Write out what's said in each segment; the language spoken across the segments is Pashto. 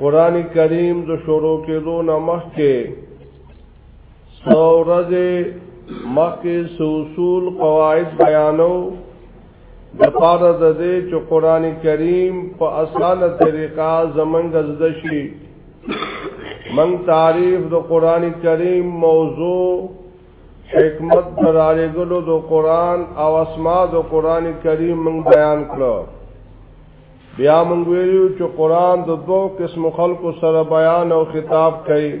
قران کریم د شروع کېدو نه مخکې سورځه مخکې اصول قواعد بیانو د پاره د دې چې قران کریم په اسانه طریقه زمنګ زده شي من تعریف د قران کریم موضوع حکمت درارګلو د قران او اسماء د قران کریم من بیان کړو بیا مونږ ویلو چې قران د دوو قسم خلکو سره بیان او خطاب کوي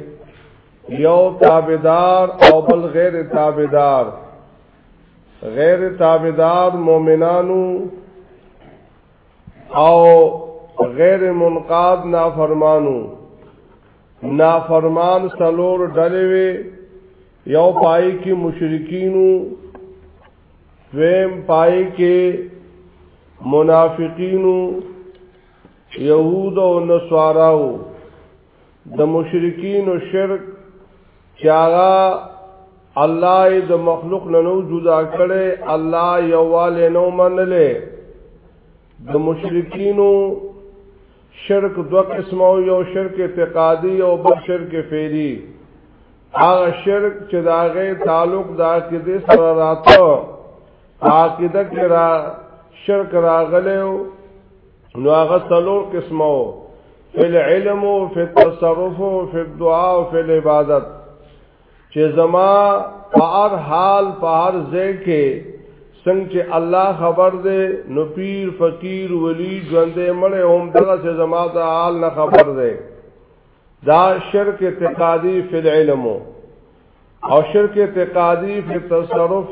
یو تابعدار او بل غیر تابعدار غیر تابعدار مؤمنانو او غیر منقاد نافرمانو نافرمان سلور ډلې وي یو پای کې مشرکینو دویم پای کې منافقینو یهود او نصاراو د مشرکین او شرک چاغا الله د مخلوق نه نو جدا کړي الله یواله نو منلې د مشرکینو شرک دو قسمه یو شرک اعتقادي او بل شرک فعلی هغه شرک چې دا غي تعلق دا کې دې سره راته عقیده کې را شرک راغله نو هغه څلور قسمو فی العلم فی التصرف فی الدعاء فی العبادت چې زما په هر حال په هر ځای کې څنګه چې الله خبر دی نو پیر فقیر ولی ژوندې مړ هم دغه زما د حال نه خبر دی دا شرک اعتقادی فی العلم او شرک اعتقادی فی التصرف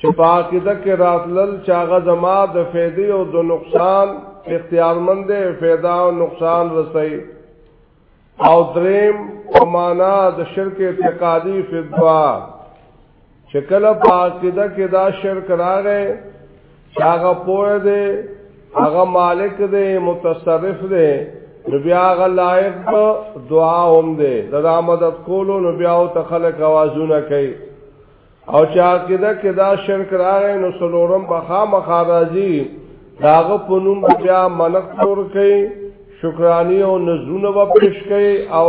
چې په عقیده کې راتلل چې هغه زما د فیدې او د نقصان اختیارمند دی فیدا او نقصان رسي او دریم معنا د شرک اعتقادي فی الدعاء چې کله په عقیده کې دا شرک راغې چې هغه پوهه دی هغه مالک دی متصرف دی نو بیا هغه لایق دعا هم دی دا مدد کولو نو بیا او تخلق आवाजونه کوي او چې عقیده کې دا شرک راغې نو سلورم بخا مخارجي داغه پونم بیا منق تور کوي شکرانی او نذرونه و پیش کوي او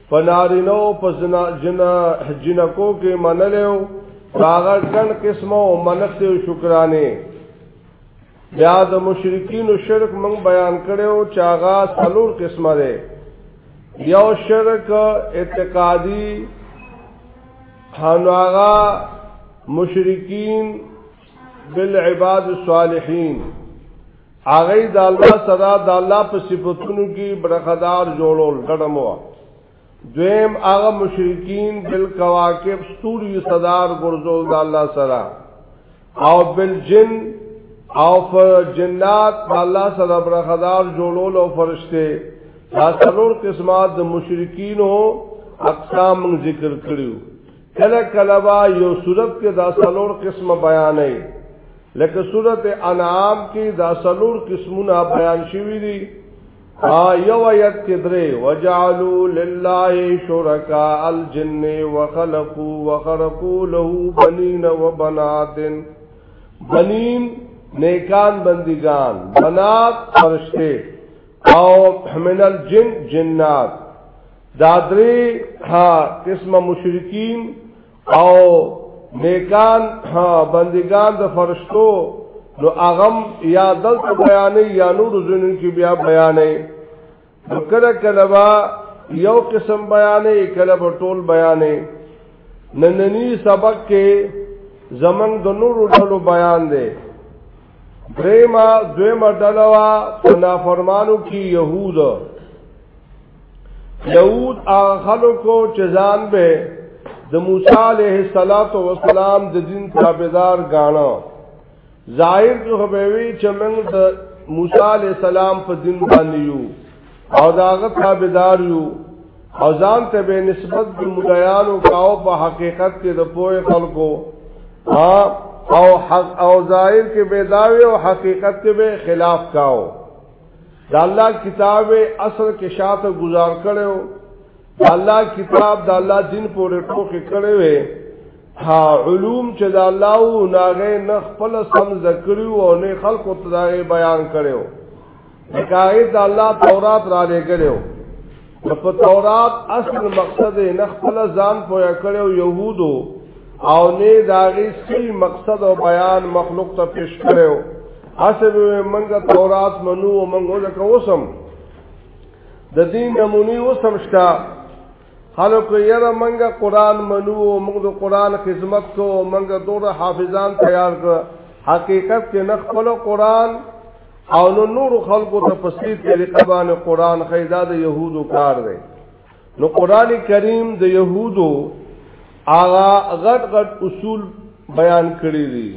په نارینو په زنا جنا جنکو کې منلو هغه ګڼ قسمه او منښت او شکرانه بیا د مشرکین او شرک من بیان کړو چې هغه څلور قسمه ده یو شرک اعتقادي هنوغا مشرکین بالعباد الصالحین هغه د الله سره د الله په صفاتونو کې برخدار جوړول ډډمو دویم هغه مشرکین بل کواکب ستوري صدار ګرځول د الله سره او بل جن او فر جنات د الله سره برخدار جوړول او فرشته دا څلور قسمه د مشرکینو اقسام ذکر کړیو کله کله با یو صورت کې دا سلور قسم بیان نه لکه صورت انعام کې دا سلور قسمونه بیان شوی دي یو آیت کې درې وجعلوا لله شرکاء الجن وخلقوا وخرقوا له بنین وبنات بنین نیکان بندگان بنات فرشته او من الجن جنات دا درې ها قسمه مشرکین او نیکان ها بندگان د فرشتو نو اغم یا دلته بیانې یا نور زنن کې بیا بیانې نو کله کله با یو قسم بیانې کله په ټول بیانې نننی سبق کې زمنګ د نور ډلو بیان دی دریما دویما ډلوا په نافرمانو کې يهود یهود هغه خلکو چې ځان به د موسی علیه السلام د دین تابعدار غاڼه ظاهر کې خبروي چې موږ د موسی علیه السلام په دین باندې یو او داغه تابعدار یو او ځان ته به نسبت د مولایانو کاو په حقیقت کې د پوهه خلکو او حق او ظاهر کې به داوی او حقیقت کې به خلاف کاو د الله کتاب اصل کې شاته گزار کړو د الله کتاب د الله دین پورې ټوکی کړو ها علوم چې د الله او ناغه نه خپل سم ذکر او نه خلق او تدارې بیان کړو حکایت د الله تورات را لګلو نو په تورات اصل مقصد یې نه خپل ځان پویا کړو يهودو او نه داغي سل مقصد او بیان مخلوق ته پیش کړو اصل منګه تورات منو او منګو ځکه اوسم د دین نمونی اوسم شتا خلکو یره منګه قران منو او موږ د قران خدمت کو منګه دوه حافظان تیار کړ حقیقت کې نه خپل قران او نو نور خلقو ته په سیر طریقه باندې قران خیدا د يهودو کار دی نو قران کریم د يهودو آغا غټ غټ اصول بیان کړی دي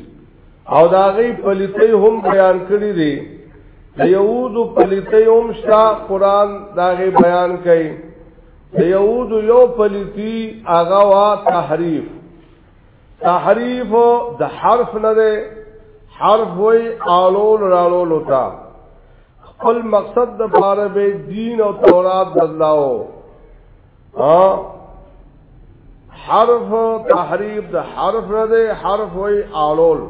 او دا غي پلیته هم بیان کړی دي د يهودو پلیته هم شا قران دا غي بیان کړي د يهودو یو پلیتی آغا وا تحریف تحریف د حرف نه ده حرف وی آلول رالول تا خپل مقصد د پاره به دین او تورات بدلاو ها حرف تحریف د حرف نه ده حرف وی آلول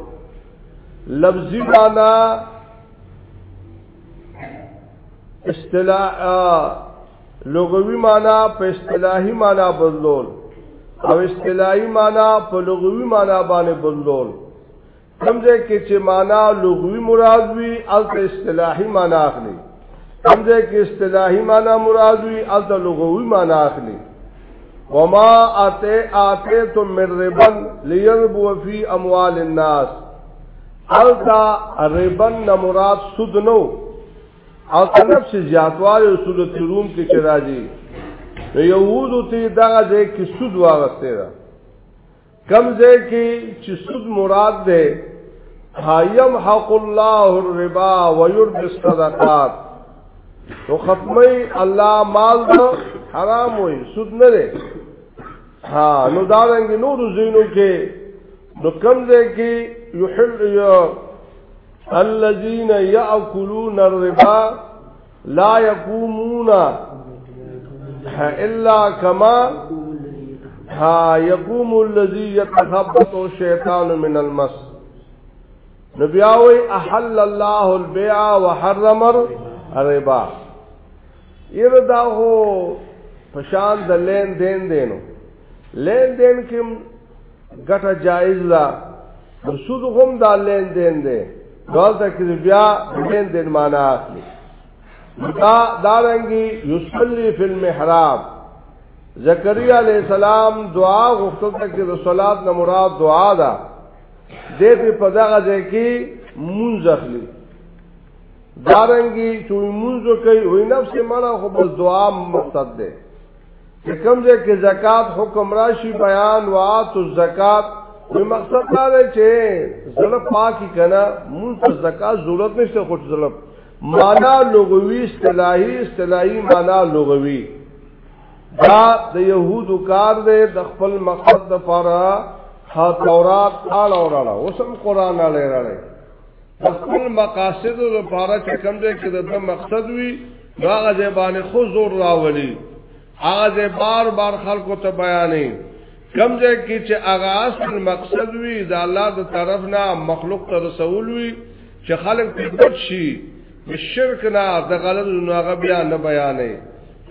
لفظی معنی اصطلاح لغوي معنی په اصطلاحي معنی بدلول او اصطلاحي معنی په لغوي معنی باندې بدلول کمزه کې چې معنی لغوي مراد وي الته اصطلاحي معنی اخلي کمزه کې اصطلاحي معنی مراد وي الته لغوي معنی اخلي وما اتے آتے تم من ربن لیربو فی اموال الناس التا ربن نمراد سود نو او طرف سے زیاتوالې اصول تروم کې چې راځي د یهودو ته دغه ځای کې سود واغسته ده کم ځای کې چې سود مراد ده حیم حق الله الربا ويربي الصدقات تو ختمي الله مال ده حرام وي سود نه ده ها نو دا رنګ نور زینو کې نو کم ځای کې یحل الذين ياكلون الربا لا يقومون الا كما ها يقوم الذي يتخبط الشيطان من المس نبیاوی احل الله البيع وحرم الربا یر دا هو پشان د لین دین دینو لین دین کې ګټه جایز ده نو سود هم دا لین دین دی دلته کې بیا لین دین معنا اخلي دا دارنګي یصلی فی المحراب زکریا علیہ السلام دعا غوښتل ته کې د صلات نه مراد دعا ده دې په پدغه ځای کې مونږ اخلي دارنګي چې مونږ کوي وې نفس مړه خو بس دعا مقصد ده چې کوم ځای کې زکات حکم راشي بیان وات الزکات نو مقصد دا دی چې زړه پاکي کنه مونږ ته زکات ضرورت نشته خو زړه معنا لغوي اصطلاحي اصطلاحي معنا لغوي دا د يهودو کار دی د خپل مقصد لپاره ها تورات آل اوراله اوسم قران آل اوراله خپل مقاصد لپاره چې کوم ځای کې د مقصد وي هغه ځای باندې خو زور راولي هغه ځای بار بار خلکو ته بیانې کوم ځای کې چې هغه اصل مقصد وي د الله د طرف نه مخلوق ته رسول وي چې خلک پټ شي شرک نه د غلط نه هغه بیا نه بیانې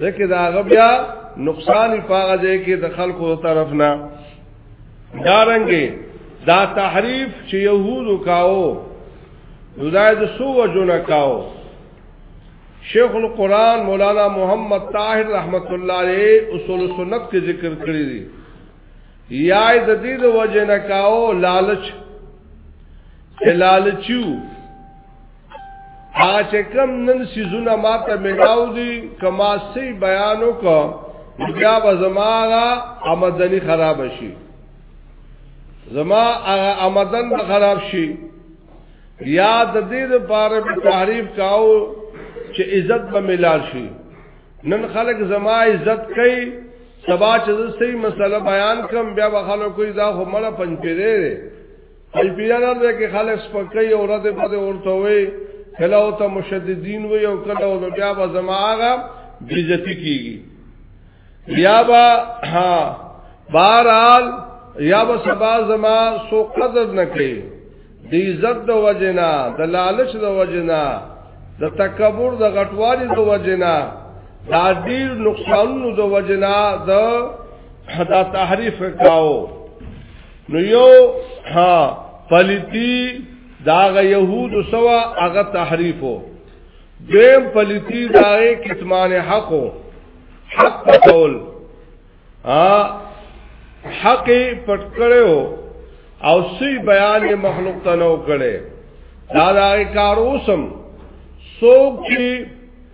ځکه دا هغه بیا نقصان پاغه ځای کې د خلکو طرف نه دارنګي دا تحریف چې يهودو کاو نو دا د سو وجونه کاو شیخ القرآن مولانا محمد طاهر رحمت الله علیه اصول سنت کې ذکر کړی دی یا د دې د وجنه کاو لالچ لالچو هغه چې کم نن سيزونه ماته ملاو دي کما سي بیانو کو بیا به زماغه آمدنی خراب شي زما هغه آمدن به خراب شي یا د دې لپاره به تعریف کاو چې عزت به ملال شي نن خلک زما عزت کوي سبا چې صحیح مسله بیان کوم بیا به خلکو کوئی دا خو مړه پنځپیره ای بیا نه ده کې خلک سپکې او رد بده ورته وي کله او ته مشددین وي او کله او بیا به زماغه بیزتی کیږي یا با ها بہرحال یا به سبا زما سو قدر نه کوي د عزت د وجنا د لالچ د وجنا د تکبر د غټوالي د وجنا دا ډیر نقصانونو د وجنا د دا تحریف کاو نو یو ها پلیتی داغه يهود سوا هغه تحریفو دیم پلیتی داغه کتمان حقو حق پتول حق پټ کړو او سی بیان مخلوق ته نو کړي دا دا کار اوسم سوک چې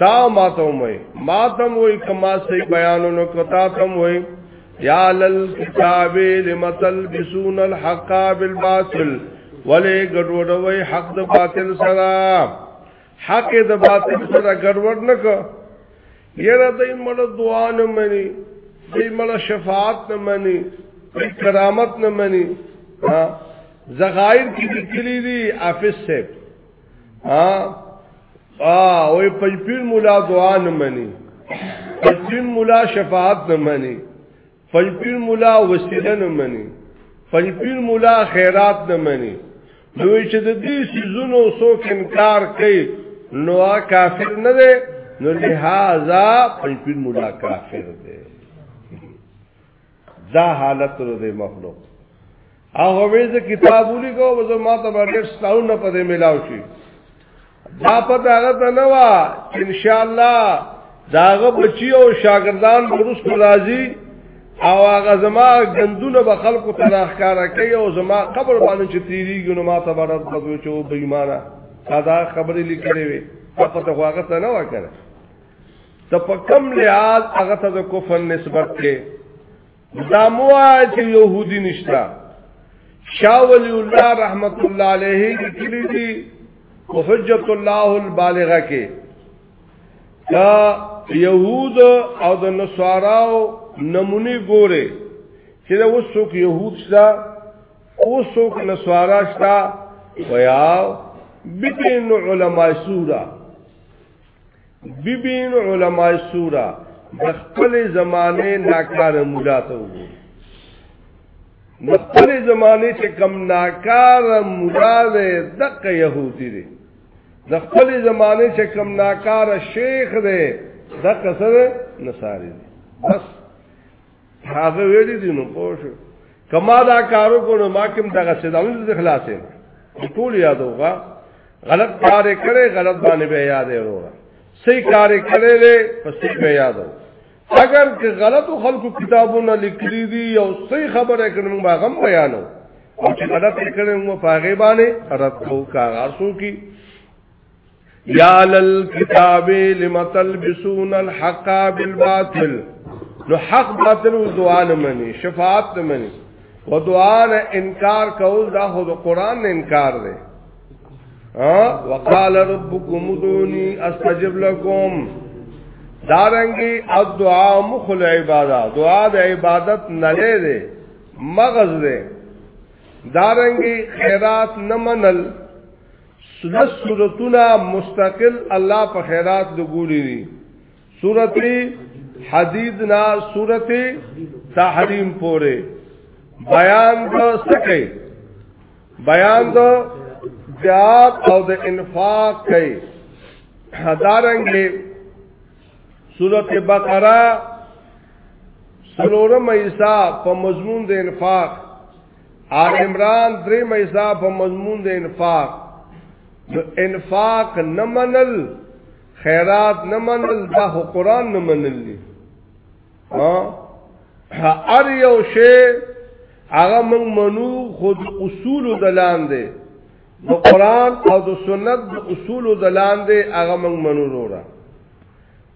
تا ما ته وای ما ته وای کما سي بیانونو کو تا ته وای یا لل کتاب لمتل بسون الحق بالباطل ولی ګډوډ وای حق د باطل سره حق د باطل سره ګډوډ نه کو یره دای مړ دعا نه مني دای مړ شفاعت نه مني کرامت نه مني زغایر کی دکلی دی آفس سے ها ا وې پنځپیر مولا دعا نه مني پنځپیر مولا شفاعت نه مني پنځپیر مولا وسیله نه مني پنځپیر مولا خیرات نه مني نو چې د دې سيزونو څوک انکار کوي نو کافر نه دی نو لہذا پنځپیر مولا کافر دی دا حالت رو دے مخلوق او همیز کتاب اولی کو وزو ما تا بغیر ستاون نا پده ملاو شی دا پتا غد نوا انشاءاللہ داغه بچی او شاگردان بروس کو راضی او هغه زما غندونه به خلکو ته راخاره کوي او زما قبر باندې چې تیریږي نو ما ته به رد بدوي چې بېمانه دا خبرې لیکلې وي په پته هغه څه نه وکړه ته په کم لحاظ هغه ته د کفر نسبت کې دا موا چې يهودي نشتا شاه ولی الله رحمت الله علیه لیکلی دي او حجت الله البالغه کې دا يهود او د نصاراو نمونی ګوره چې دا وسوک يهود شتا وسوک نصارا شتا ویا بتن علماء سورا ببین علماء سورا د خپل زمانه ناکار مولا ته وګورئ د خپل زمانه چې کم ناکار مولا دی دغه يهودي دی د خپل زمانه چې کم ناکار شیخ دی دغه سره نصاری دی بس هغه ویلي دي نو پوه شو کما دا کارو کو نو ما کوم دغه سیدانو د خلاصې ټول یادوغه غلط کار کړي غلط باندې به یاد وروړه صحیح کار کړي له پسې به یادو اگر که غلط خلکو کتابونه لیکلي دي او صحیح خبره کړي موږ هغه بیانو او چې غلط کړي موږ په هغه باندې رد کو کاغذو کې یا للکتاب لم تلبسون الحق بالباطل نو حق باطل او دعا نه مني شفاعت نه مني او دعا نه انکار کول دا خو د قران نه انکار دی ها وقال ربكم ادعوني استجب لكم دارنګي الدعاء مخل عبادت دعا د عبادت نه لري مغز دی دارنګي خیرات نه منل سلس صورتونه مستقل الله په خیرات لګولې دي صورت حدید نا صورت تحریم پوره بیان د سکه بیان د جهاد او د انفاق کوي هدارنګي سورت بقره سلورم ایسا په مضمون د انفاق آل عمران درې مېسا په مضمون د انفاق نو انفاق نه منل خیرات نه منل دا قرآن نه منل دي ها ار یو شی هغه موږ منو خود اصول دلان دي د قرآن او د سنت د اصول دلان دي هغه موږ منو وروره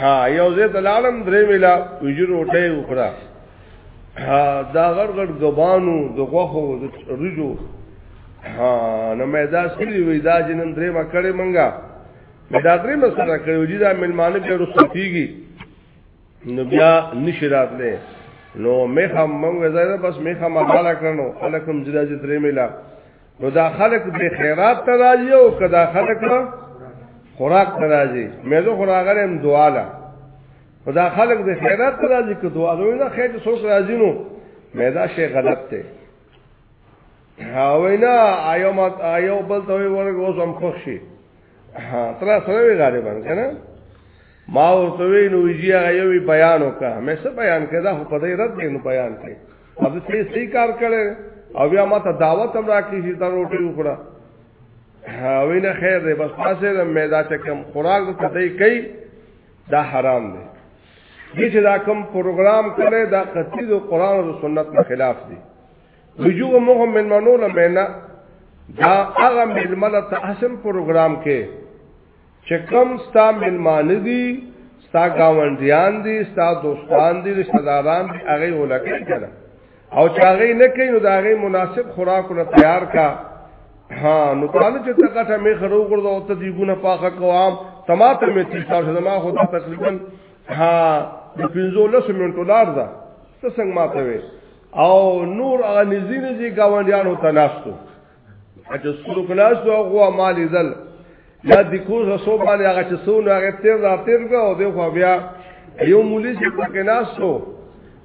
ها یو زه دلالم درې ملا ویجو روټه وکړه ها دا غړ غړ غبانو د غوخو د رجو ها نو مې دا سړي وې دا جنن درې ما کړې منګه مې دا درې ما سره کړې وې دا ملمانه به رسېږي نو بیا نشرات نه نو مې هم موږ زړه بس مې هم مالا کړنو الکم زراجه درې ملا نو دا خلق به خیرات ته راځي او کدا خلق نه خوراک ته راځي مې زه خوراغلم دعاله خدا خلق به خیرات ته راځي که دعا دوی نه خیر څوک راځي نو مې دا شی غلط دی وینا آیو مات آیو بل ته ورغوسم خوشي تر سره وی غالبا کنه ما ورته وی نو جی هغه یو بیان وکړه مې څه بیان کړه خو په دې رد دی نو بیان کړي او زه سې سې کار کړي او بیا ما ته دعوت هم راکړي چې دا روټي وکړه او نه خیر دی بس پاسه د میدا چې کم خوراک د تدې کوي دا حرام دی دې چې دا کم پروګرام کړي دا قطعي د قران او سنت نه خلاف دی رجوع مهم من منول مینا دا هغه ململ ته حسن پروګرام کې چې کوم ستا ملمانه دي ستا گاونډیان دي ستا دوستان دي رشتہ داران دي هغه ولکه کړه او چې هغه نه کوي نو دا هغه مناسب خوراک نه تیار کا ها نو تعالی چې تکټه می خرو کړو او ته دی ګونه پاخه کوام تماته می تیسار زما خو دا تقریبا ها د 15 منټو لار ده څه څنګه ماته وي او نور هغه نزینې دي گاونډیان او تناستو اته سلو کلاس او غوا مال ذل یا د کو رسو باندې هغه چې سو نو هغه تیر را تیر کو او دغه بیا یو مولوی چې پکې ناسو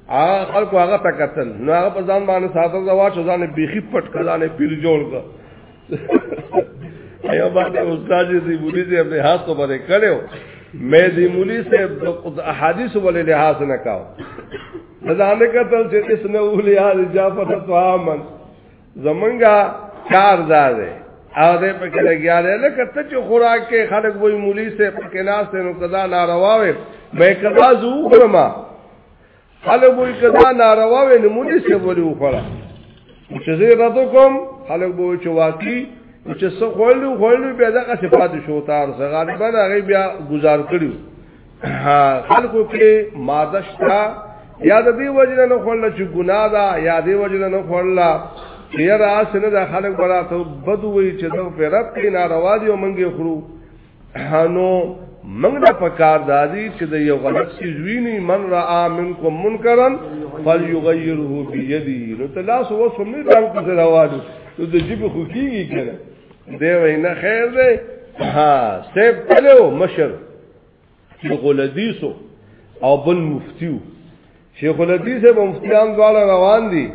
هغه خلکو هغه ته قتل نو هغه په ځان باندې ساتل دا واچو ځان بیخي پټ کلانه پیر جوړ کو ایو باندې استاد دې مولوی دې په هاس کو باندې کړو مې دې مولوی سے د احادیث ولې لحاظ نه کاو ځان قتل چې اس نه اولیا جعفر طعامن زمونږه کار زاده او دې په کې لګیا دی لکه ته چې خوراک کې خلک وای مولوی سه په کې ناس نو کدا ناروا وي مې کدا زو خرما خلک وای کدا ناروا وي نو مولوی سه ولې وخړه چې زه راتو کوم خلک وای چې واقعي چې څو خولو خولو بیا دغه صفات شو تار څنګه غالبا هغه بیا گزار کړیو خلکو کې ماده شته یا د دې وجنه نه خورل چې ګناه ده یا دې وجنه نه خورل یا د اسنه د خلک براته بدوي چې د پیرت کې ناروا دي او منګي خورو نو منګ د پکار دادي چې د یو غلط شي ویني من را منکم منکرن فليغيره بيدي نو تلاس و سمې دان کو سره واجو نو د جيب خو کیږي کنه دی وینا خیر دی ها سیب تلو مشر شیخ الحدیث او بل مفتیو شیخ الحدیث او مفتیان دواړه روان دي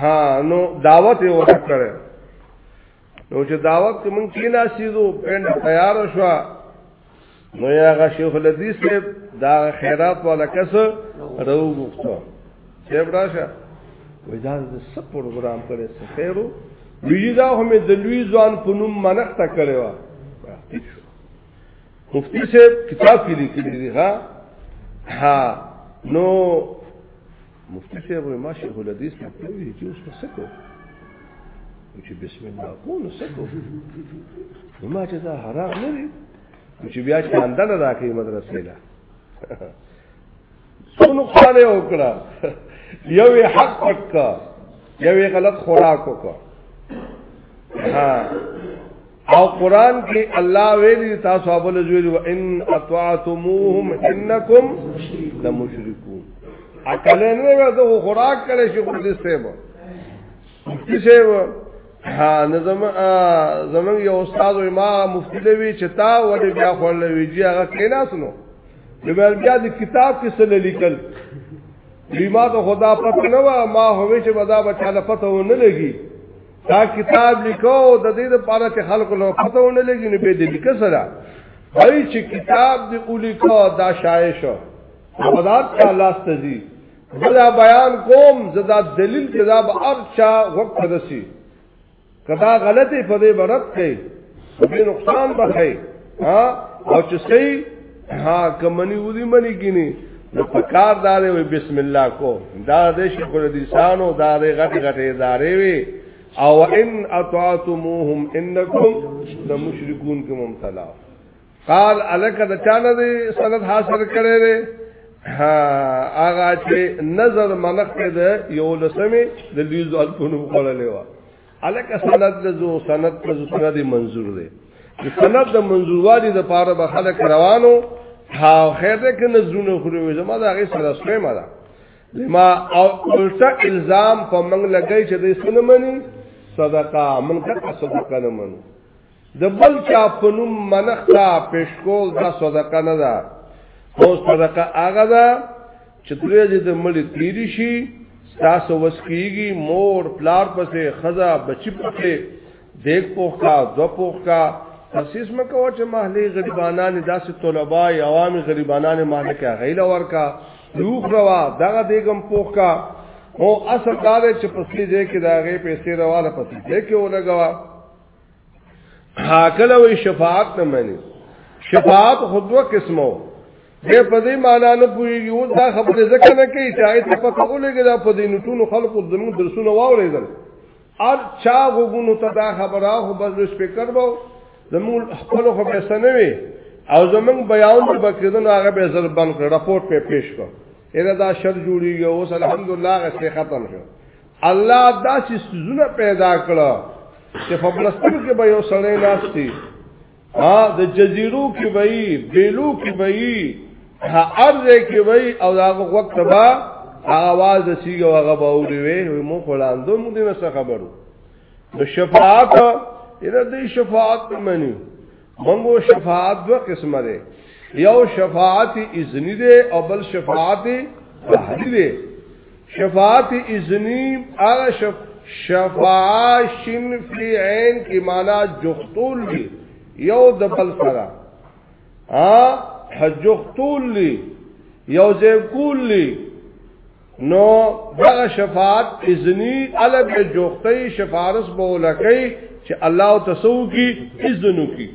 ها نو دعوت یې ورکړه نو چې دعوت کې مونږ کې ناسیدو پند تیار شو نو یا غ شیخ الحدیث له دا خیرات والا کس راو غوښتو چې براشه وای دا د سپ پروګرام کړي څه خیرو ویجی دا هم د لوی ځوان په نوم منښت کړي وا مفتی سے کتاب کې لیکلي دي ها ها نو مفتی سے ابو ما شیخ الحدیث په دې چې اوس څه کو چې بسم الله کو نو څه کو ما چې دا حرام نه دي چې بیا چې اندل راکې مدرسې لا سونو خاله وکړه یو حق پکا یو غلط خوراک وکړه ها او قران کې الله ویلي تاسو ابل جوړ و ان اطعتموهم انکم لمشرکون اکل نه وځو خوراک کړي شي خو دې سیبو دې سیبو ها نظم زمون یو استاد او امام مفتی دی چې تا ولې بیا خورلې ویږي هغه کینا سنو نو بیا د کتاب کې څه لیکل بیما ته خدا پته نه و ما هوې چې بدا بچاله پته و نه لګي دا کتاب لیکو د دې لپاره چې خلکو له پته و نه لګي نو به دې لیکه سره هي چې کتاب دې ولیکو دا شایع شو خدای تعالی لاس تزي زدا بیان کوم زدا دلیل کتاب ارچا وقت رسی کدا غلطي په دې برت کوي به نقصان بخي ها او چې سي ها کمنی ودی منی کینی نو پکار دارې وي بسم الله کو دا دې شکر دي سانو دا دې غټ غټ ادارې وي او ان اطعتموهم انکم لمشرکون کوم طلاق قال الک د چانه دی سند حاصل کړي دی ها هغه چې نظر منخ دی یو لسمه د لیز الفونو کولای و الک سند لزو سند لزو سند منظور دی د سند د منظوروالي د پاره به خلک روانو ها خیر ده که نظرونه خوري زما دا غي سره سوي ما دا لما او الټا الزام په منګ لګی چې د سنمنی صدقه منکر صدقه نه منو د بل چا په نوم منښتا پېشکول دا صدقه نه ده خو صدقه هغه ده چې ترې دې د مړي تیری شي تاسو وسکیږي مور پلار پسې خزا بچی پسې دیک پوخا دو پوخا تخصیص مکو چې محلي غریبانان داسې طلبه عوامي غریبانان محله کې غیله ورکا لوخ روا دغه دیګم پوخا او اصل دا چې پسې دې کې دا غي پیسې رواله پسې دې کې ولګوا حاکله وی شفاعت نه مانی شفاعت خود و قسمو به په دې معنا نه پوهیږي او دا خبره ځکه نه کوي چې آیت په کولو کې دا په دې نټونو خلقو زموږ درسونه واورېدل ار چا وګونو ته دا خبره خو بس سپیکر وو زموږ خپل خو به سنوي او زموږ بیان د بکیدنو هغه به زر بند کړ رپورت په پیش کړ اېدا دا شر جوړیږي اوس الحمدلله غسه ختم شو الله داسې سيزونه پیدا کړه چې په فلسطین کې به یو سړی ناشتي ها د جزیرو کې وای بیلو کې وای ها ارض کې وای او هغه وخت به اواز سیګه هغه به اوري وي مو خلاندو موږ دې نه خبرو د شفاعت اې د شفاعت منی منګو شفاعت دو قسمه ده یو شفاعت اذنی ده او بل شفاعت بحری ده شفاعت اذنی هغه شف شفاعه شین فی عین کی معنا جختول دی یو د بل سره ا حجختول دی یو ځای کول دی نو دغه شفاعت اذنی الګ جوختي شفارس بولکې چې الله تسو کی اذنو کی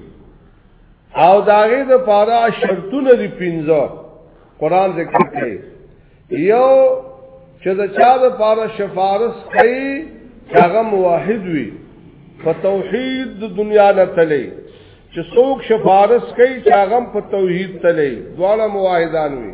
او داغه د پاره شرطونه دی پینځه قران ذکر کوي یو چې د چا د پاره شفارس کوي هغه موحد وي په توحید د دنیا نه تللی چې څوک شفارس کوي چې هغه په توحید تللی دواړه موحدان وي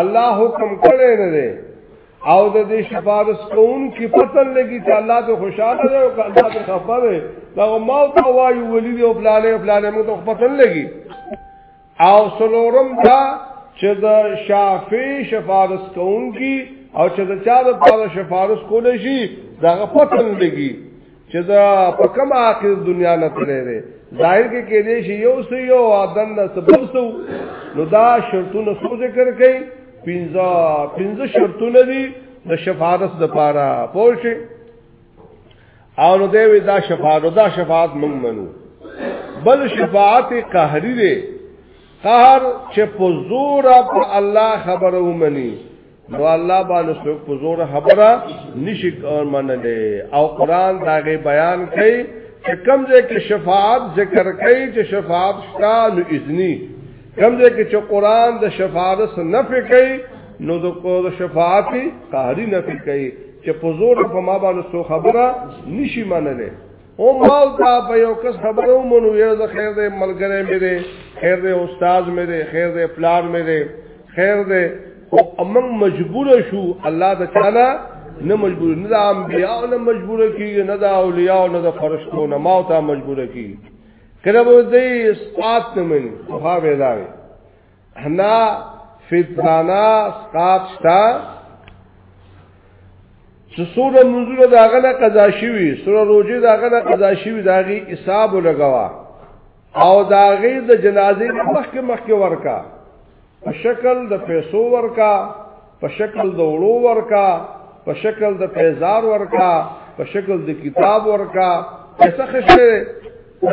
الله حکم کړی نه دی او د دې شفارس کون کی پتن لګی چې الله ته خوشاله دی او الله ته خفه دی دا ما ته وایي ولی دی او فلانه فلانه مو ته پتن لګی او سلورم دا چې د شافعي شفارس کون کی او چې د چا د پاره شفارس کول شي دا پتن لګی چې دا په کومه اخر دنیا نه تللی دی ظاهر کې کې دی شي یو سو یو آدم نه سبب سو نو دا شرطونه سو ذکر کړي پنځه پنځه شرطونه دي د شفاعت د پاره پوه شي او نو دی وی دا شفاعت دا شفاعت موږ منو بل شفاعت قهری دی قهر چې په زور په الله خبرو مني نو الله باندې څوک په زور خبره نشي منلې او قران داغه بیان کوي چې کوم ځای کې شفاعت ذکر کوي چې شفاعت شته نو اذنی کوم ځای کې چې قران د شفاعت نفي کوي نو د کو د شفاعت قهري نفي کوي چې په زور په ما باندې څوک خبره نشي منلې او ما تا په یو کس خبرو مونږ یو ز خیر دې ملګری مې دې خیر دې استاد مې دې خیر دې پلان مې دې خیر دې او امم مجبور شو الله د چانا نه مجبور نه د انبیاء نه مجبور کیږي نه د اولیاء نه د فرشتو نه ما تا مجبور کیږي کله به دې سات نه مني خو به داوي حنا فتنانا سقاط شتا چې سوره منځونه داغه نه قضا شوی سوره روزه داغه نه قضا شوی داغي حساب لګوا او داغي د جنازې مخکې مخکې ورکا په شکل د پیسو ورکا په شکل د وړو ورکا په شکل د پیزار ورکا په شکل د کتاب ورکا څه خشه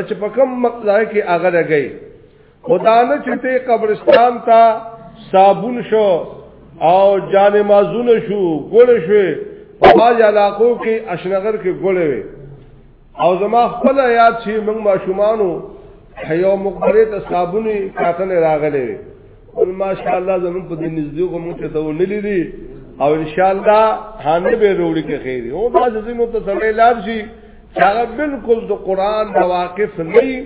چې په کوم مقدار کې هغه لګي خدانه چې ته قبرستان ته صابون شو او جان مازون شو ګل شو په باج علاقو کې اشنغر کې ګل وي او زما خپل یاد چې موږ ماشومانو یو مقبره ته صابونی کاتن راغلي او ماشاء الله زمون په دې نږدې کوم ته ته ونلې دي او ان شاء الله هانه به وروړي کې خیر او دا ځینې مو ته سره لار شي هغه بالکل د قران د واقف نه وي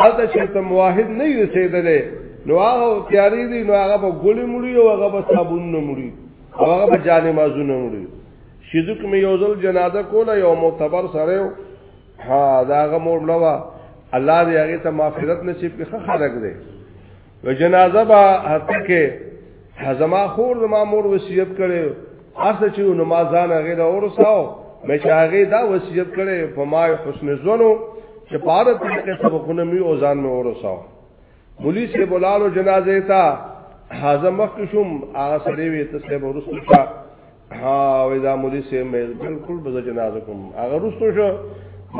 هغه چې ته موحد نه رسیدلې نو هغه تیاری دی نو هغه په ګولې مړی او هغه په صابون نه مړی او هغه په جانې مازو نه مړی شیزک می یو ځل جنازه کوله یو معتبر سره ها داغه مور لوا الله دې هغه ته معافرت نصیب کړي خلک دې و جنازه با حتی کې زما خور زما مور وصیت کړي اصل چې نو ما ځان غیر اور ساو مې چې هغه دا وصیت کړي په ما حسن زونو چې پاره طریقې سبقونه می او ځان مې اور ساو مولوی سے بلالو جنازه تا حاضر مخ شوم هغه سړی وي ته سه ورسو شو ها وې دا مولوی سے مې بالکل بز جنازه کوم هغه ورسو شو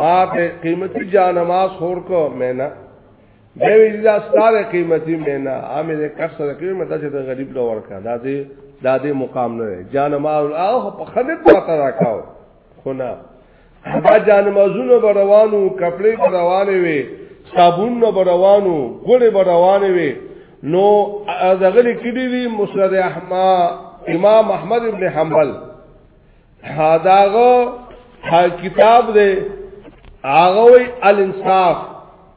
ما په قیمتي جانماز خور کو مې نه دی وی دا ستاره قیمتي مینا عامه د کټ سره قیمت چې د غریب له ورکا دا دې دا دې مقام نه دی جان مال او په خدمت پاته راکاو خو نه دا جان مازونو بروانو کپڑے بروانه وي صابون نو بروانو ګړې بروانه وي نو دغلی کړي دي مسند احمد امام احمد ابن حنبل هداغه کتاب دی هغه الانصاف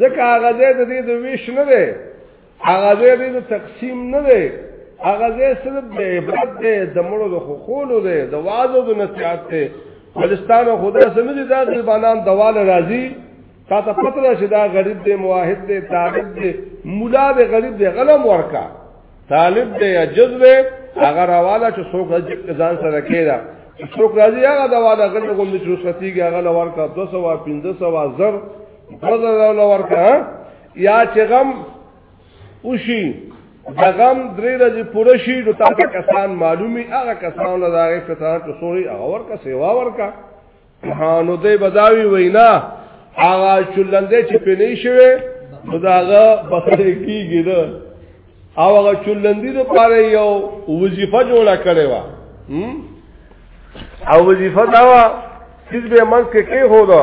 ځکه هغه ځای د دې د ویش نه دی هغه ځای د تقسیم نه دی هغه ځای صرف د عبرت دی د مړو د خخولو دی د وازو د نصیحت دی بلستان خدا سمې دي دا غریبانان دواله راځي تا ته پته ده چې دا غریب دی موحد دی طالب دی مولا دی غریب دی غلم ورکا طالب دی عجز دی هغه راواله چې څوک ځان سره کېدا څوک راځي هغه دواله غل غوندې چې رسوتیږي هغه لور کا 200 1500 زر فضل الله ورکا یا چې غم وشي د غم درې ورځې پوره شي نو تاسو کسان معلومي هغه کسان له هغه کسان ته سوري هغه ورکا سیوا ورکا نو دې بداوی وینا هغه چولندې چې پني شوی نو داغه بخره کیږي دا او هغه چولندې د پاره یو وظیفه جوړه کړې و او وظیفه دا و چې به من کې کې هو دا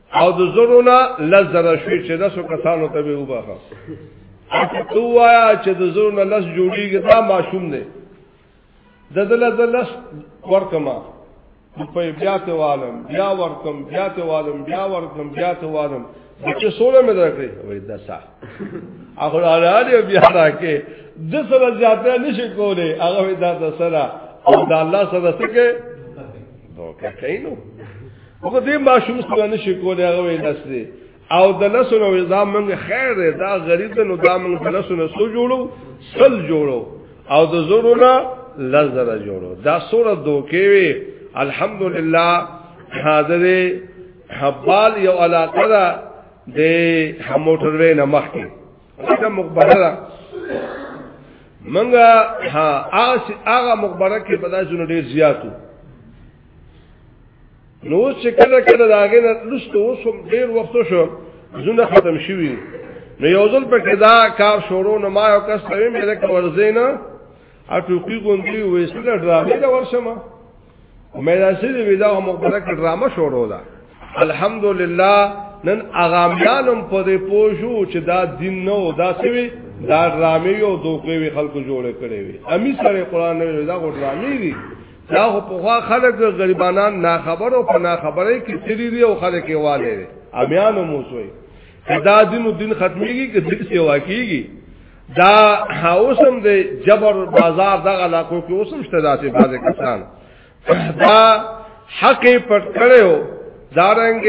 او د زرو نه لس زره شوي چې لسو کسانو ته به وبخه ته وایا چې د زرو نه لس جوړیږي دا ماشوم دی د دله د لس ورکما په بیا ته والم بیا ورکم بیا ته والم بیا ورکم بیا ته والم چې سوله مې درکړې وای دا سا هغه راځي بیا راکې د سره زیاته نشي کولې هغه دا د سره او د الله سره څه کې دوکه کینو هغه دې ماشوم سره نشي کولای هغه وې نسلې او د لسونو نظام موږ خیر دی دا غریب نو دا موږ د لسونو سو جوړو سل جوړو او د زورو نه لزر جوړو دا سوره دوکې وي الحمدلله حاضر حبال یو علاقه ده د هموټر وې نه مخکې دا مقبره ده منګه ها هغه مقبره کې بداسونه ډیر زیاتو نو چې کله کله دا غي نه لستو وسم ډیر وخت شو زونه ختم شوی نو یو ځل په کدا کار شروع نه ما یو کس ته مې لکه ورزینا او ټوکی ګوندی وېسله ډرامې دا ورشم مې راځي دی ویلا هم مبارک ډرامه شروع ده الحمدلله نن اغامیانم په دې پوجو چې دا دین نو دا سوي دا ډرامې یو دوکې وی خلکو جوړ کړي وي امی سره قران نه دا ډرامې دي دا خو په خوا خلک غریبانان نا خبر او په نا خبرې کې سری دی او خلک یې والي دي امیان مو سوی دا دین او دین ختميږي کې دې سیوا کیږي دا اوسم دې جبر بازار دغه علاقو کې اوسم شته داسې بعض کسان دا حق پټ کړو دارنګ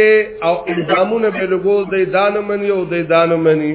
او الزامونه به لګول دې دانمنی او دې دانمنی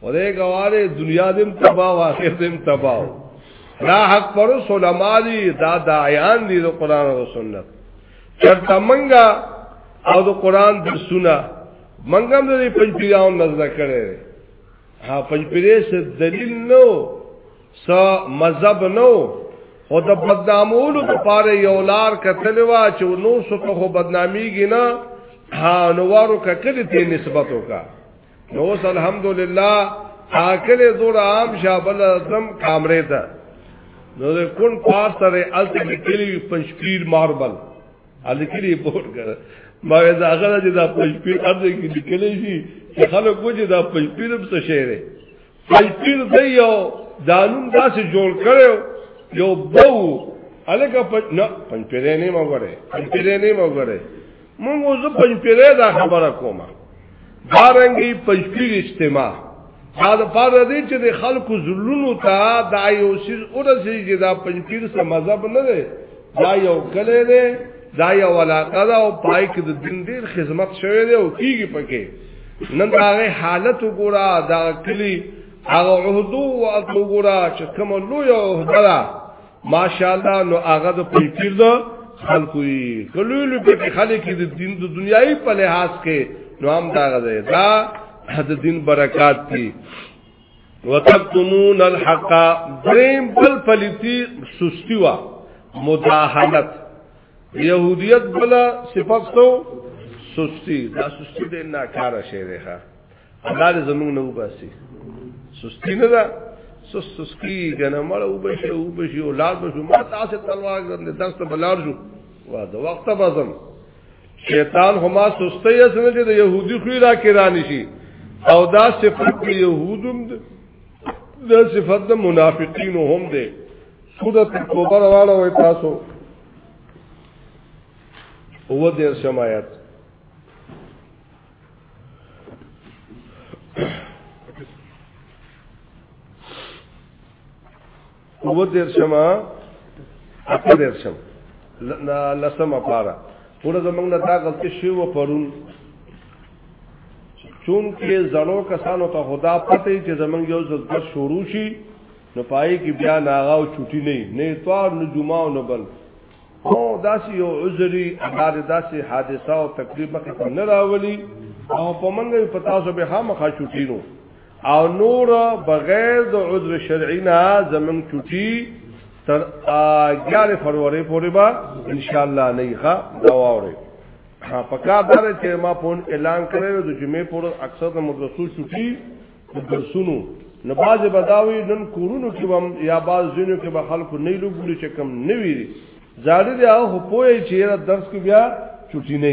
خدای ګواره دنیا دم تبا او آخرت دم تبا دا حق پر علماء دي دا دایان دي د قران او سنت چرته منګه او د قران د سنت منګه د پنځپیرانو نظر کړي ها پنځپیرې څه دلیل نو س مذهب نو او د بدنامولو د پاره یو لار کتلې وا چې نو څه خو بدناميږي نه ها نوارو کتلې ته نسبت وکړه نو اوس الحمدلله تاکل زور عام شابل اعظم کامرې ته نو د کون پار سره الته لیکلی پنځپیر ماربل الکلی بور کړ ما دا هغه چې دا پنځپیر ارزه کې لیکلی شي چې خلک وځي دا پنځپیر څه شي پیر دی یو دانون داسې جوړ کړو یو بو الګه پنځ نه پنځ پیرې نه مګره پنځ پیرې نه مګره مونږ اوس پنځ پیرې دا خبره کومه دارنګي پنځ پیر اجتماع دا د پاره دی چې د خلکو زلونو ته دا یو سیز اورسیږي دا پنځ پیر سره مذهب نه دی دا یو کله دی دا یو علاقه دا او پای کې د دین ډیر خدمت شوی دی او کیږي پکې نن دا غي حالت وګوره دا کلی هغه عہدو او اصل وګوره چې کوم لو یو عہده ماشاءالله نو هغه د پیپیر دا خلکو یې کلو لو په خلک د دین د دنیاي په لحاظ کې نو هم دا غځي دا د دین برکات دي وتکتمون الحق دریم بل پلیتی سستی وا مداهنت یهودیت بلا صفت تو سستی دا سستی دې ناکاره شی دی ښا الله دې زموږ نه وباسي سستی نه ده سس سسکی کنه مړ او بشي او بشي او لار بشو ما تاسو تلوار ګرځم درس ته بلار شو وا د وخت بازم شیطان هما سستی اسنه چې د يهودي خو را کې رانی شي او دا صفت د يهودم دا صفت د منافقین هم ده سورۃ توبه راواله وای تاسو او د سمایت او دیر شما اته دیر شم لسمه پارا ټول زمنګ نه دا غلطی شی و پرون چون کې زړو کسانو ته خدا پته چې زمنګ یو زړه شروع شي نو پای کې بیا ناغا او چټي نه نه توار نه جمعه او نه بل او داسې یو عذري انداز داسې حادثه او تقریبا کې نه راولي او په منګه په تاسو به هم خا چټي نو او نور بغیر د عذر شرعی نه زمون چټي تر 11 فروری پورې به ان شاء الله نه ښه دا وره ها پکا دار چې ما فون اعلان کړو د جمعې پر اکثر د مدرسو چټي درسونو نه باز بداوی نن کورونو کې هم یا باز ځینو کې به خلکو نه لګول چې کم نه ویری زړه دی او پوهې چې درس کې بیا چټي نه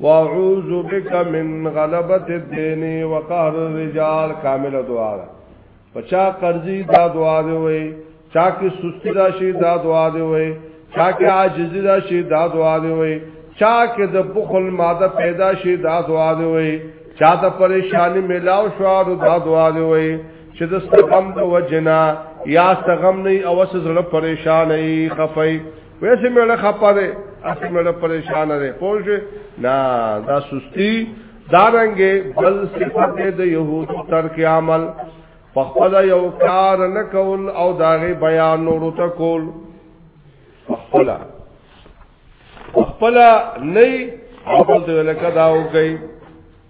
واعوذ بك من غلبة الدين وقهر الرجال کامل دعا ده پچا قرضی دا دعا دی وای چا کی سستی دا شی دا دعا دی وای چا کی عاجزی دا شی دا دعا دی وای چا کی د بخل ماده پیدا شی دا دعا دی وای چا د پریشانی ملاو شوار دا دعا دی وای چې د ستغم د وجنا یا ستغم نه اوس زړه پریشان ای خفای ویسې مړه خپه ده اسی مړه پریشان ده پوه شئ نه دا سستی دارنګې بل صفت د يهود ترک عمل په خپل یو کار نه کول او داغه بیان نورو ته کول خپل خپل نه او بل ته لکه دا وکي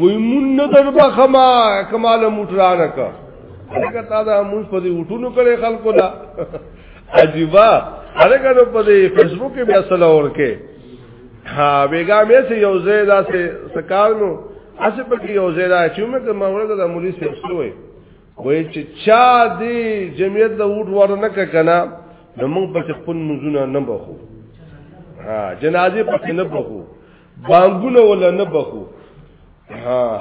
وی مون نه در بخما کمال موټرانه کا هغه تا دا مون په دې وټونو کړي خلکو لا عجیبا هغه نو په دې فیسبوک کې بیا سره ورکه ها بیګا مې سه یو ځای دا سه سکار نو اسه په کې یو ځای دا چې مې ته مورګ دا مولوی سه سوې وای چې چا دې جمعیت د وټ ورنه کنا نو موږ په خپل مزونه نه بخو ها جنازه په نه بخو بانګونه ولا نه بخو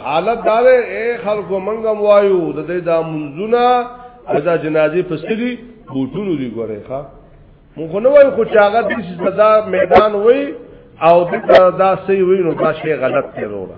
حالت دا ده اے خلکو منګم وایو د دې د منځونه دا جنازي پسري بوټونو دی ګورې ښا مونږ نه وایو خو چې هغه دې صدا میدان وای او دا دا سي وای نو دا شی غلط دی وروړه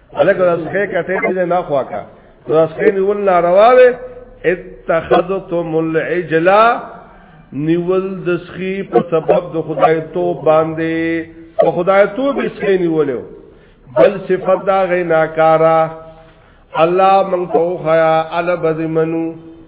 الګو د سخه کټه دې نه خواکا د سخه نیول ناروا وي اتخذتم العجلا نیول د سخی په سبب د خدای تو باندې په خدای تو به سخی نیولو بل صفات دا غي ناکارا الله من کو خیا ال بذمنو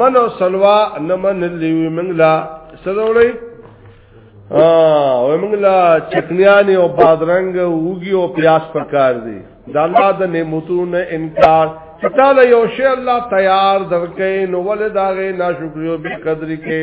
من او سلوا نه من لیوی منګلا سدوړی ا او منګلا چکنیانی او بادرنګ اوګي او پیاس پکار دی د الله د نعمتونو انکار چې تعالی یو شی الله تیار درکې نو ول داغه ناشکریو به قدر کې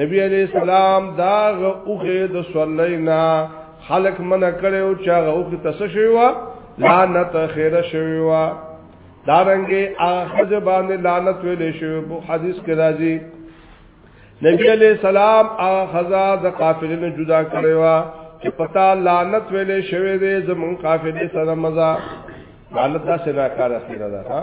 نبی علیہ السلام دا اوخه د سولینا خلق منع کړو چې هغه اوخه تس شوی وا لعنت خیر شوی وا دارنګه اخذ باندې لعنت ویلې شوی په حدیث کې راځي نبی علیہ السلام اخذ د قافلې نه جدا کړو وا چې پتا لعنت ویلې شوی دې زمون قافلې سره مزه لعنت دا سره کار اخیره ده ها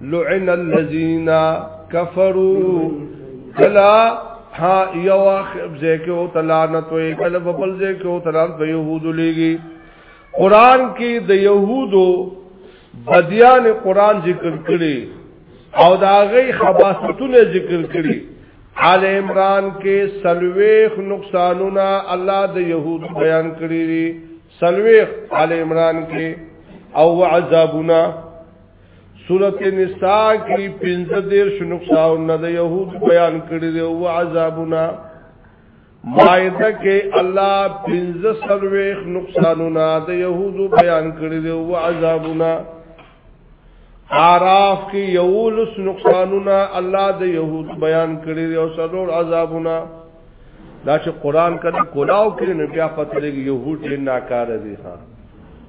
لعن الذين كفروا کلا ها یو اخب زکه او تلانت وی کله ببل زکه او تلانت به يهود لګي قران کې د يهودو بدیان قران ذکر کړي او دا غي خباستونه ذکر کړي آل عمران کې سلويخ نقصانونه الله د يهود بیان کړی دي سلويخ آل عمران کې او عذابونه سورت نساء کی پنزه دیر شنقصاؤن دا یهود بیان کری دی او عذابونا مائده کی اللہ پنزه سرویخ نقصانونا دا یهود بیان کری دی او عذابونا عراف کی یولس نقصانونا اللہ دا یهود بیان کری دی او سرور عذابونا دا چې قران کله کولاو کړي نو بیا پته لګي یو هوټ نه ناکاره دي ها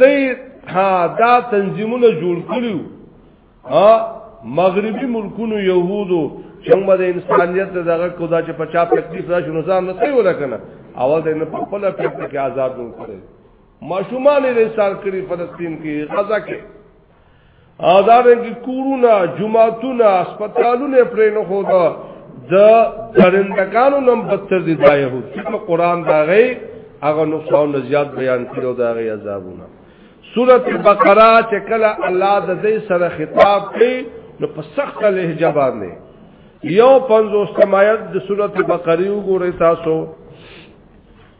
دې ها دا تنظیمونه جوړ کړیو ها مغربي ملکونو يهودو چې موږ د انسانيت دغه کودا چې په چا تکلیف راشي نو ځان نه کوي ولکنه اول دې نه په خپل فکر کې آزاد وکړي ماشومان یې سال کړی فلسطین کې غزا کې او دا رنګي کورونه جمعهتونه هسپتالونه پرې نه خو دا د درندکانو نم بدتر دي دا يهود چې قرآن دا غي هغه نقصان زیات بیان کړو دا غي عذابونه سورۃ البقرہ چې کله الله د دې سره خطاب کوي نو په سخت لهجه باندې یو پنځوستم آیت د سورۃ البقرہ وګورئ تاسو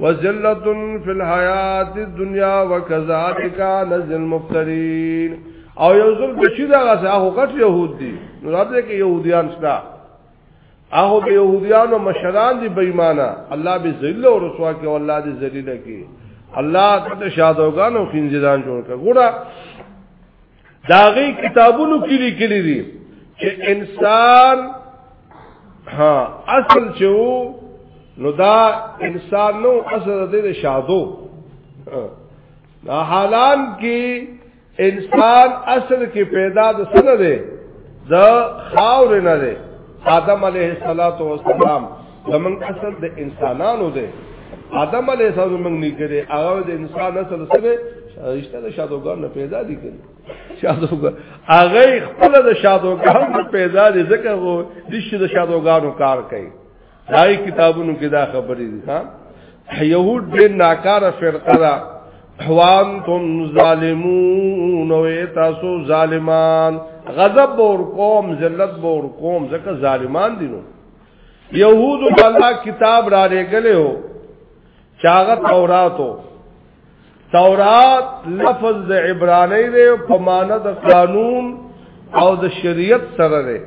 وذلت فی الحیات الدنیا وکذالک نزل المفترین او یو ځل د شي دا غسه هغه غټ يهود دي نو راځي کې يهوديان شته هغه به يهوديان او مشران دي بېمانه الله به ذل او رسوا کې الله دې ذلیل کې الله ته شادوغان او خنجران جوړ کړ ګوره داغي کتابونو کې لیکل دي چې انسان ها اصل چې وو نو دا انسان نو اصل د شادو دا حالان کې انسان اصل کې پیدا د سره ده د خاور نه ده آدم علیه الصلاۃ والسلام زمنګ اصل د انسانانو دی آدم علیه السلام زمنګ نه کړي هغه د انسان اصل سره رشتہ د شادوګان نه پیدا دي کړي شادوګان هغه خپل د شادوګان نه پیدا دي ځکه هو د شې د شادوګانو کار کوي دای کتابونو کې دا خبرې دي ها یهود دې ناکاره فرقه ده حوان تم ظالمون او تاسو ظالمان غضب اور قوم ذلت اور قوم ځکه ظالمان دي نو يهودو الله کتاب را لګلې هو چاغه توراتو تورات لفظ د عبرانی دی په معنی د قانون او د شریعت سره دی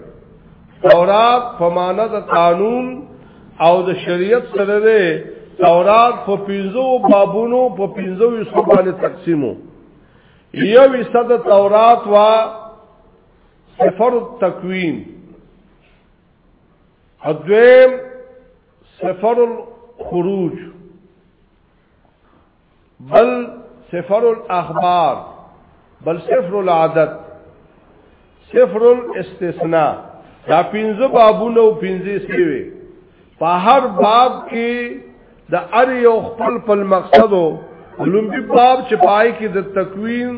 تورات په معنی د قانون او د شریعت سره دی تورات په پنځو بابونو په پنځو حصو باندې تقسیمو یو حصہ د تورات وا سفر التکوین ادویم سفر الخروج بل سفر الاخبار بل سفر العادت سفر الاستثناء دا پنځه بابونه او پنځه سیوي په هر باب کې د ار یو خپل خپل مقصدو لومبي باب چې پای کې د تکوین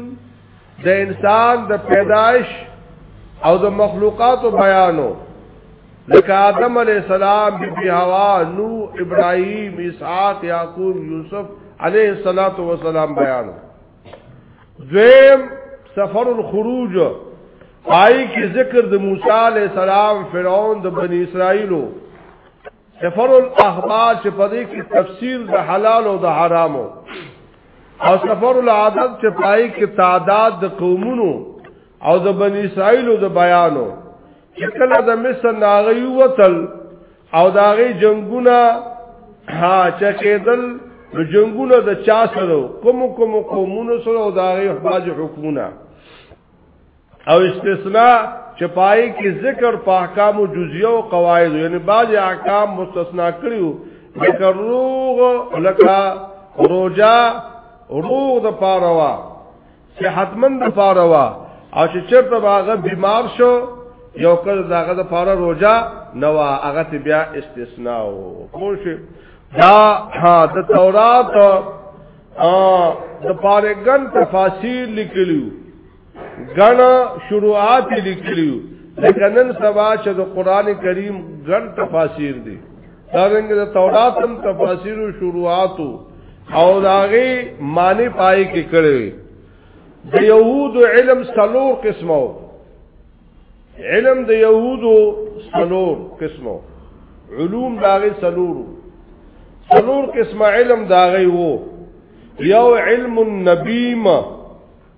د انسان د پیدایش او د مخلوقاتو بیانو لکه آدم علیہ السلام بی بی حوا نو ابراہیم اسحاق یعقوب یوسف علیہ الصلات والسلام بیانو دویم سفر الخروج پای کې ذکر د موسی علیہ السلام فرعون د بنی اسرائیلو سفر الاخبار چې په دې کې تفسیر د حلال او د حرامو او سفر العادت چې پای کې تعداد د قومونو او د بنی اسرائیل د بیانو چې کله د مصر ناغي وتل او داغي جنگونه ها چې کېدل نو جنگونه د چا سره کوم کوم قومونو سره او داغي حباج حکومتونه او استثناء چې پای کې ذکر په احکام او جزئیه او قواعد یعنی بعض احکام مستثنا کړیو لکه روغ لکه روجا روغ د پاروا صحتمند د پاروا او چې چرته هغه بیمار شو یو کله داغه د پاره روجا نوا هغه ته بیا استثناء وو پوه شئ دا ها د تورات ا د پاره ګن تفاصیل لیکلیو ګڼ شروعات لیکلیو لکه نن سبا چې د قران کریم ګڼ تفاسیر دي دا رنګ د تورات هم تفاسیر او شروعات او داغه معنی پای کې کړي د يهود علم سلو قسمو علم د يهودو سلو قسمو علوم داغه سلورو سلور قسم علم داغه وو یو علم النبیم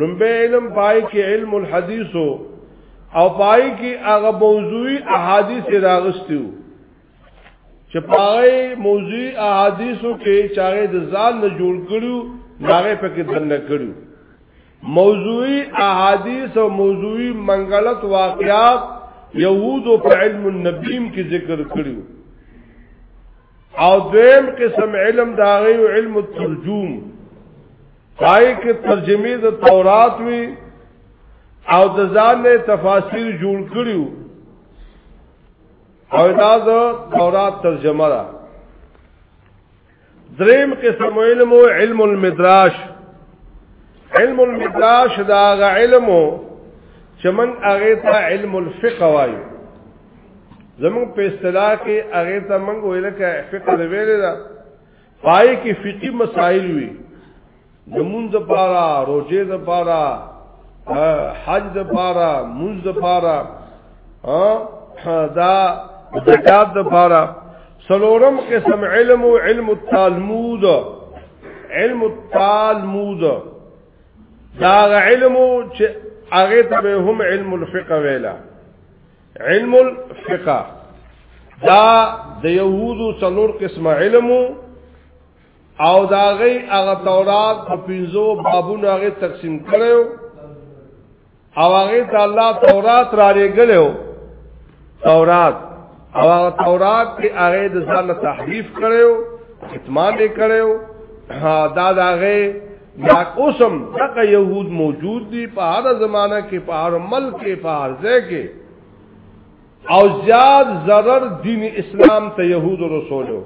لمبه علم پای کې علم الحديث او پای کې هغه موضوعي احاديث راغستیو چې پای موضوعي احاديثو کې چاره د ځان نه جوړ کړو ناغه پکې دنه کړو موضوعي احاديث او موضوعي منګلت واقعات يهودو په علم النبيم کې ذکر کړو او دویم قسم علم دا غي علم الترجم پای کې ترجمه د تورات وی او د ځان نه تفاسیر جوړ کړیو او دا د تورات ترجمه ده دریم قسم علم علم المدراش علم المدراش دا غ علمو چې من هغه ته علم الفقه وایو زمون په اصطلاح کې هغه ته موږ ویل کې فقه د ویل دا پای کې فقهي مسائل وي زمون د پارا روزه د پارا حج د پارا موز د پارا دا زکات د پارا سلورم قسم علم او علم التلمود علم التلمود دا علم چې هغه ته هم علم الفقه ویلا علم الفقه دا د يهودو څلور قسمه علم او دا غي هغه تورات په پنځو بابونو هغه تقسیم کړو او هغه ته الله تورات را لګلو تورات او هغه تورات کې هغه د ځان تحریف کړو کتمان یې کړو دا دا هغه دا اوسم دغه يهود موجود دي په هر زمانہ کې په هر ملک کې په هر ځای کې او زیاد ضرر دین اسلام ته يهود رسولو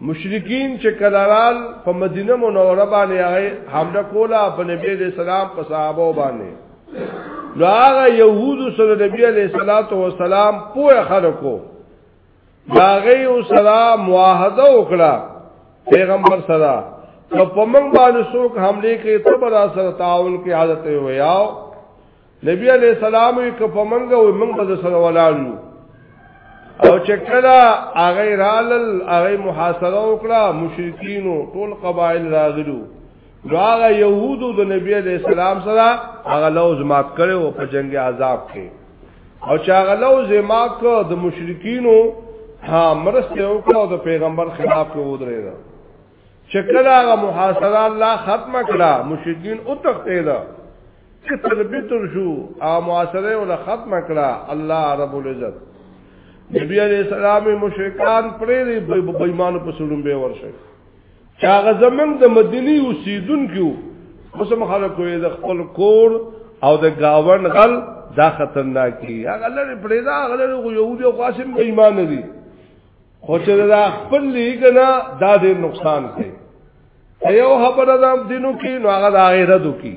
مشرکین چې کلارال په مدینه منوره باندې هغه حمله کوله په نبی دې سلام په صحابه باندې نو هغه يهود سره نبی عليه الصلاه والسلام په خلکو داغی او سره معاهده وکړه پیغمبر سره نو په موږ باندې څوک حمله کوي ته به را سره تعاون کې حالت ویاو نبی علی السلام یې که په موږ او موږ به سره ولاړو او چې کله هغه رالل هغه محاصره وکړه مشرکین ټول قبایل راغلو نو هغه يهودو د نبی عليه السلام سره هغه لوز مات کړو په جنگ عذاب کې او چې هغه لوز مات کړو د مشرکینو ها مرسته وکړو د پیغمبر خلاف کې ودرېد چې کله هغه محاصره الله ختم کړه مشرکین او تختید چې تربیتر شو او محاصره ولا ختم کړه الله رب العزت نبی عليه السلام مشرکان پرې بېمانه په سړم به ورشه چې هغه زمنګ د مدینی اوسیدونکو اوسم خلکو یې د خپل کور او د گاون غل دا خطرناکي هغه لري پرېدا هغه لري خو يهودي او قاسم به ایمان نه دي خو چې دا خپل لیګنا دا ډېر نقصان کوي یو خبره د دینو کې نو هغه د غیرت کوي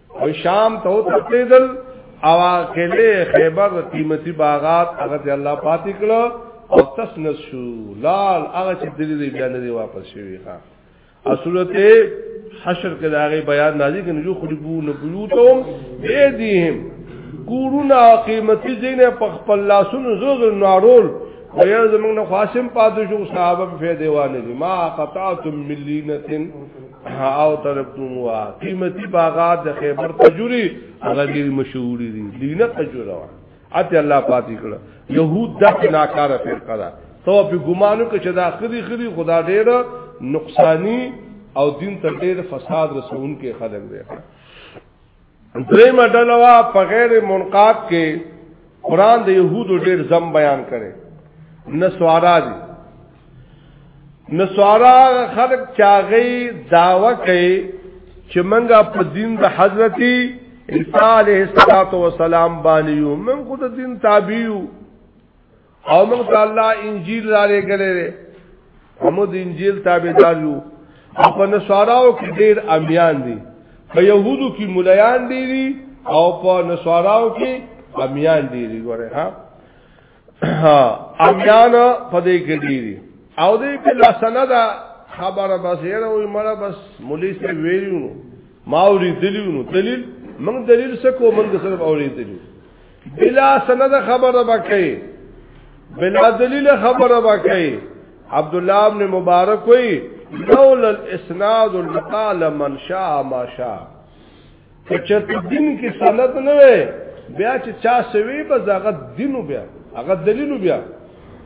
او شام ته وتښتیدل او اخله خیبر قیمتي باغات هغه ته الله پاتې کړو او تسنس شو لال هغه چې دلی دی بیا نه واپس شوی ها اصلته حشر کې داغه بیان نازل کې نجو خلبو نبیوتهم بيدیهم کورونه قیمتي زینه په خپل لاسونو زوز نارول ویا زمنګ نه خاصم پاتې شو صحابه په دیوانه ما قطعتم ملینتن او طلبتموها قیمتي باغات د خیبر تجوري هغه ډیر مشهور دي دینه تجوره وا اته الله پاتې کړه يهود د ناکاره فرقه ده تو په ګمانو کې چې دا خري خري خدا ډیر نقصانی او دین ته ډیر فساد رسون کې خلک دی درې مډلوا په غیر منقاد کې قران د يهودو ډېر زم بیان کړي نسوارا دي نسوارا خلق چاغي داوا کوي چې منګه په دین د حضرت عیسی علیه السلام باندې یو من خو د دین تابع یو او موږ ته الله انجیل را لګلې ده موږ د انجیل تابعدار یو په نصاراو کې ډېر امیان دي په يهودو کې مليان دي او په نصاراو کې امیان دي ګوره ها امیان په دې کې دي او دې په لاسنه خبره بس یره وي مړه بس مولوی سي ویلو ما ورې دلیو نو دلیل موږ دلیل سکو موږ صرف اورې دلیو بلا سند خبره وکړي بلا دلیل خبره وکړي عبد الله ابن مبارک وی لول الاسناد لقال من شاء ما شاء کچت دین کې سند نه وي بیا چې چا سوي به زغه دینو بیا هغه دلیلو بیا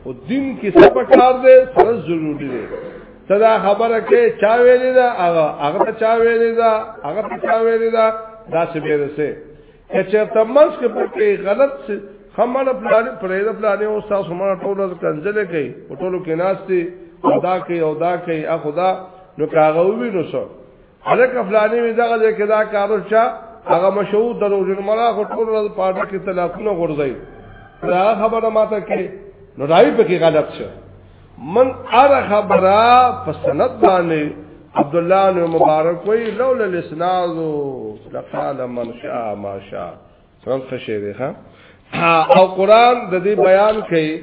او دین کې څه پکار دی سره ضروری دی تدا خبره کې چا ویلی دا هغه هغه چا ویلی دا هغه چا ویلی دا دا څه به رسې که چرته منځ کې پکې غلط څه خمړ پلان پرې د پلان او تاسو مړه ټول د کنځلې کوي او ټول کې ناشتي ادا کوي او دا کوي اخدا نو کاغه وی نو څو الک فلانی وی دغه دې کې دا کارو چا هغه مشهور درو جن مړه خو ټول د پاډه کې تلافونه غورځي دا خبره ماته کې نو راوي پکې غلط شه من ار خبره په سند باندې عبد الله بن مبارک وی لولا الاسناد لقال من شاء ما شاء رب خشه دی ها او قران د دې بیان کوي